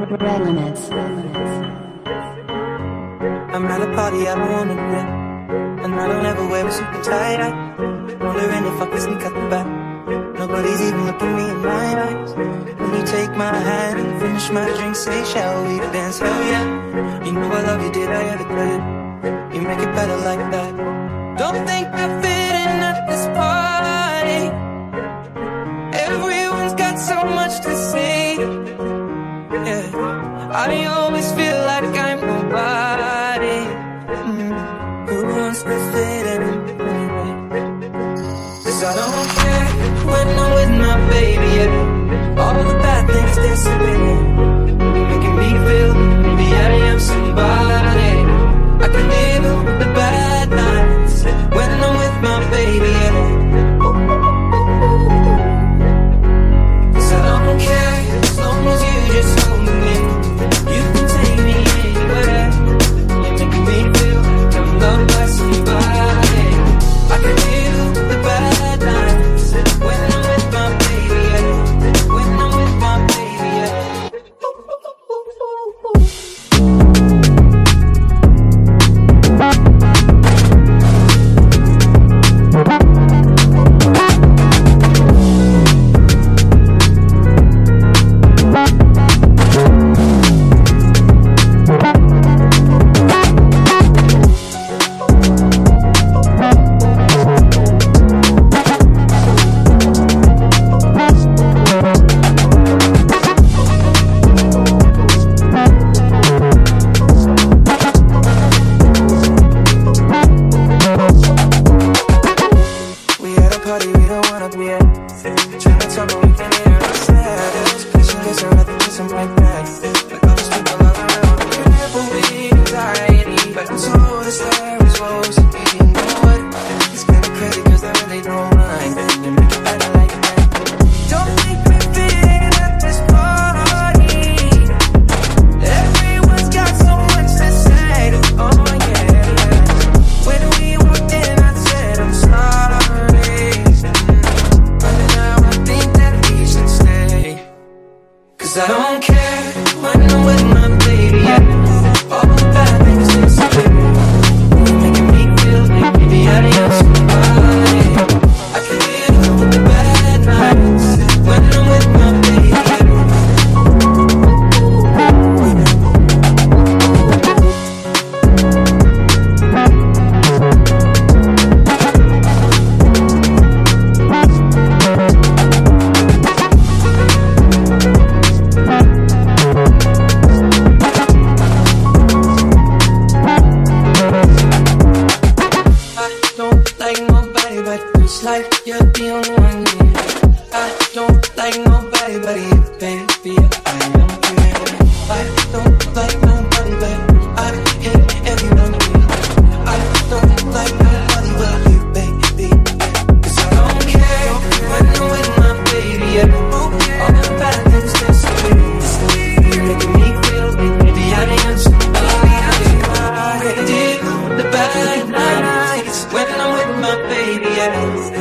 Red limits. I'm at a party I don't wanna and I don't ever wear a super tight tie. Wondering if I could sneak out the back. Nobody's even looking me in my eyes. When you take my hand and finish my drink, say, shall we dance? Hell yeah. You know I love you, did I ever could? You make it I always feel like I'm nobody. Mm-hmm. Who wants with it anyway? Cause I don't care when I'm with my baby. All of the bad things disappear. you'll be on one. I don't like nobody but you, baby. I am here. I don't like nobody but I hate everyone. I don't like nobody but you, baby. I don't care when I'm with my baby. I don't care all the bad things that making me feel maybe I am somebody. I did the bad nights when I'm with my baby.